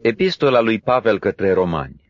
Epistola lui Pavel către romani.